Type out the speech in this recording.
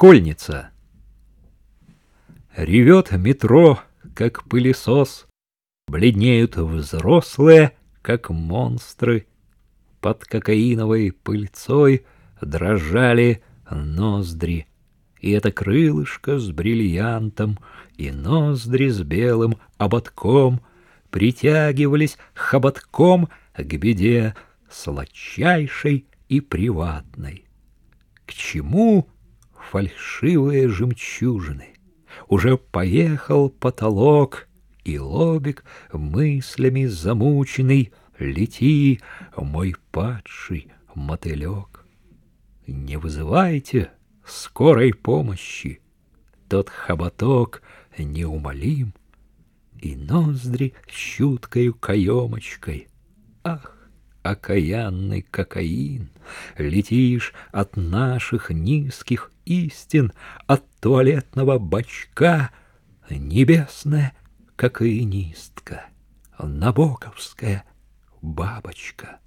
Школьница. Ревет метро, как пылесос, Бледнеют взрослые, как монстры. Под кокаиновой пыльцой Дрожали ноздри. И это крылышко с бриллиантом, И ноздри с белым ободком Притягивались хоботком К беде сладчайшей и приватной. К чему фальшивые жемчужины? Уже поехал потолок, и лобик мыслями замученный Лети, мой падший мотылек. Не вызывайте скорой помощи, Тот хоботок неумолим, И ноздри чуткою каемочкой. Ах, окаянный кокаин, Летишь от наших низких истин, От туалетного бачка, Небесная кокаинистка, Набоковская бабочка.